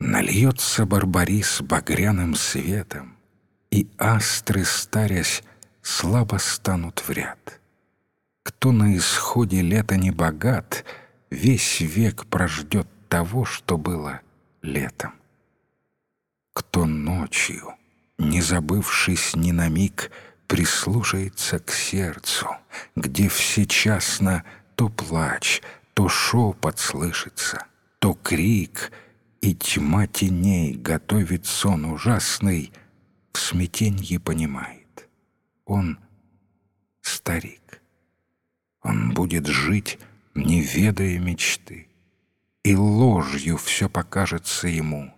Нальется барбарис багряным светом, И астры, старясь, слабо станут в ряд. Кто на исходе лета не богат, Весь век прождет того, что было летом. Кто ночью, не забывшись ни на миг, Прислушается к сердцу, где всечасно То плач, то шепот слышится, то крик — и тьма теней готовит сон ужасный, В смятенье понимает. Он старик. Он будет жить, не ведая мечты, И ложью все покажется ему.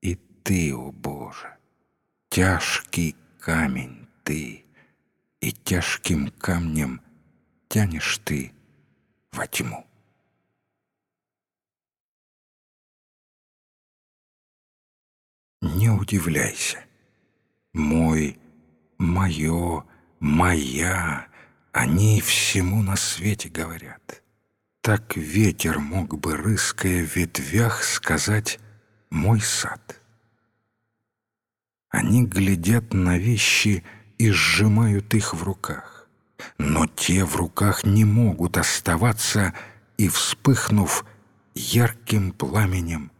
И ты, о Боже, тяжкий камень ты, И тяжким камнем тянешь ты во тьму. Не удивляйся. Мой, мое, моя, они всему на свете говорят. Так ветер мог бы, рыская в ветвях, сказать «мой сад». Они глядят на вещи и сжимают их в руках. Но те в руках не могут оставаться и, вспыхнув, ярким пламенем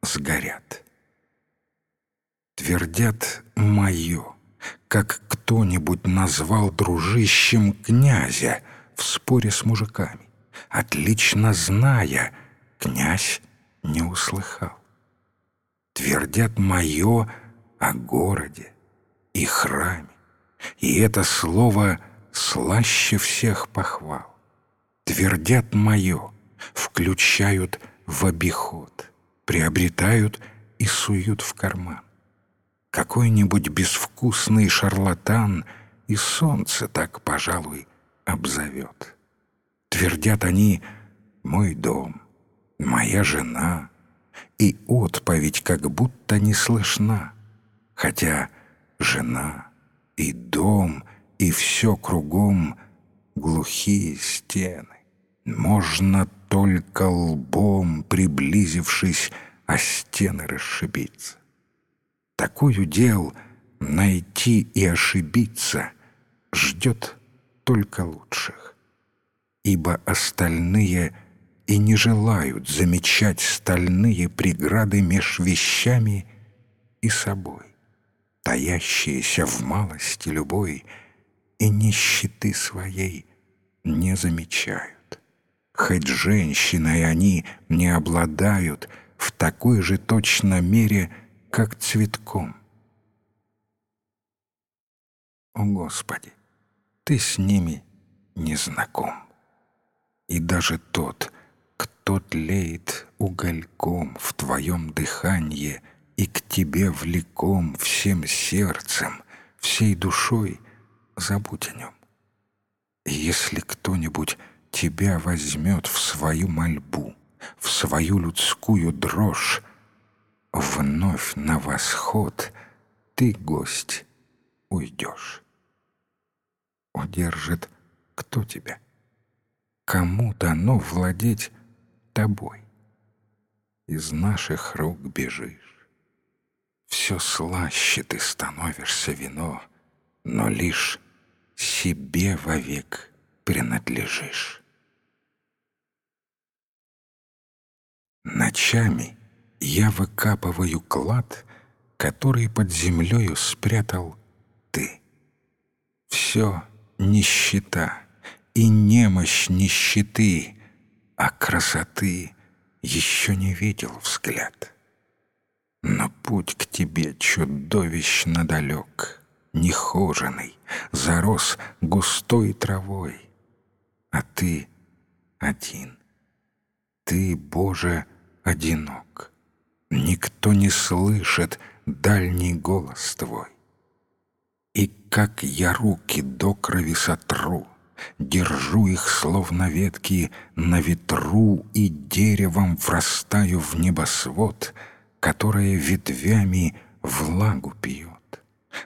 сгорят твердят «моё», как кто-нибудь назвал дружищем князя в споре с мужиками, отлично зная, князь не услыхал. Твердят «моё» о городе и храме, и это слово слаще всех похвал. Твердят «моё», включают в обиход, приобретают и суют в карман. Какой-нибудь безвкусный шарлатан и солнце так, пожалуй, обзовет. Твердят они «мой дом», «моя жена», и отповедь как будто не слышна, хотя жена и дом и все кругом глухие стены. Можно только лбом, приблизившись, о стены расшибиться. Такую дел найти и ошибиться ждет только лучших. Ибо остальные и не желают замечать стальные преграды меж вещами и собой, таящиеся в малости любой, и нищеты своей не замечают. Хоть женщиной они не обладают в такой же точно мере – как цветком. О Господи, Ты с ними не знаком. И даже тот, кто тлеет угольком в Твоем дыхании и к Тебе влеком всем сердцем, всей душой, забудь о нем. И если кто-нибудь Тебя возьмет в свою мольбу, в свою людскую дрожь, Вновь на восход ты, гость, уйдешь. Удержит кто тебя? Кому дано владеть тобой? Из наших рук бежишь. Все слаще ты становишься вино, но лишь себе вовек принадлежишь. Ночами — я выкапываю клад, который под землею спрятал ты. Все нищета и немощь нищеты, а красоты еще не видел взгляд. Но путь к тебе чудовищно далек, нехоженный, зарос густой травой. А ты один, ты, Боже, одинок. Никто не слышит дальний голос твой. И как я руки до крови сотру, Держу их, словно ветки, на ветру И деревом врастаю в небосвод, Которое ветвями влагу пьет,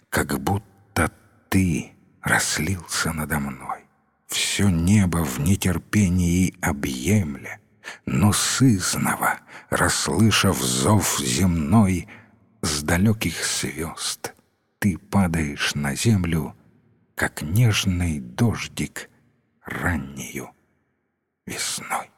Как будто ты раслился надо мной, Все небо в нетерпении объемля, Но сызново, расслышав зов земной с далеких звезд, ты падаешь на землю, как нежный дождик раннею весной.